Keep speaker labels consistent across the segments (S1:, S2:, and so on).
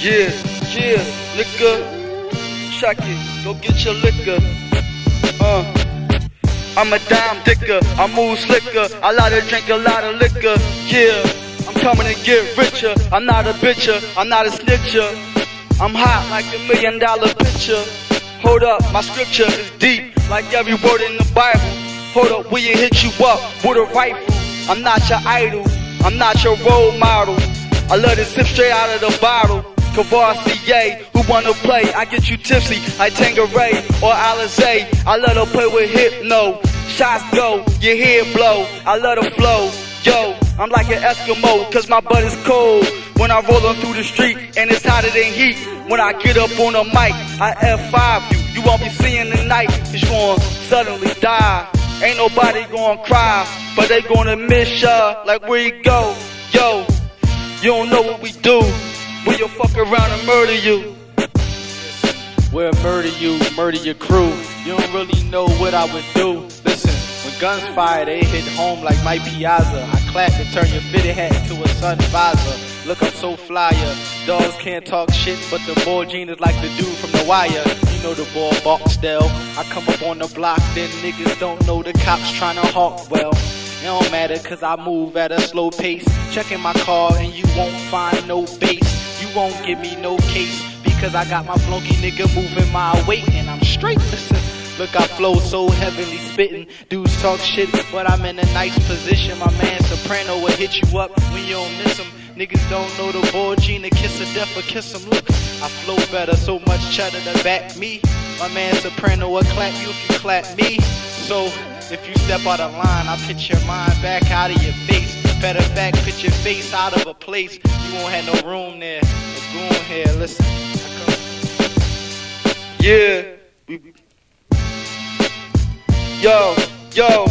S1: Yeah, yeah, liquor. Check it, go get your liquor. Uh. I'm a dime dicker, I move slicker, I like to drink a lot of liquor, yeah. I'm coming to get richer, I'm not a bitcher, I'm not a snitcher. I'm hot like a million dollar picture. Hold up, my scripture is deep, like every word in the Bible. Hold up, we hit you up with a rifle. I'm not your idol, I'm not your role model. I love to sip straight out of the bottle. Courvoisier, who wanna play? I get you tipsy like Tanqueray or Alizé. I let her play with Hypno. Shots go, your head blow. I let her flow. Yo, I'm like an Eskimo, cause my butt is cold. When I roll on through the street and it's hotter than heat. When I get up on the mic, I F5 you. You won't be seeing the night, cause you gon' suddenly die. Ain't nobody gonna cry, but they gonna miss ya. Like where you go, yo. You don't know what we do. We'll fuck around and murder you.
S2: We'll murder you, murder your crew. You don't really know what I would do. Listen, when guns fire, they hit home like Mike Piazza. I clap and turn your fitted hat to a sun visor. Look, I'm so flyer. Uh, dogs can't talk shit, but the boy Gene is like the dude from The Wire. You know the boy Barksdale. I come up on the block, then niggas don't know the cops trying to hawk well. It don't matter cause I move at a slow pace. Checking my car and you won't find no base won't give me no case because I got my flunky nigga moving my weight and I'm straight. Listen, look, I flow so heavily spitting. Dudes talk shit, but I'm in a nice position. My man Soprano will hit you up when you don't miss him. Niggas don't know the boy Gina kiss a death or kiss him. Look, I flow better, so much cheddar to back me. My man Soprano will clap you if you clap me. So if you step out of line, I'll pitch your mind back out of your face. Better fact, put your face out of a place. You won't have no room there. Go on here, listen.
S1: Yeah. Yo, yo.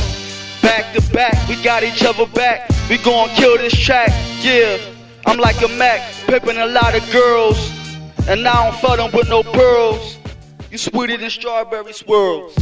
S1: Back to back, we got each other back. We gon' kill this track. Yeah. I'm like a Mac, pimping a lot of girls. And I don't fuck them with no pearls. You sweeter than strawberry swirls.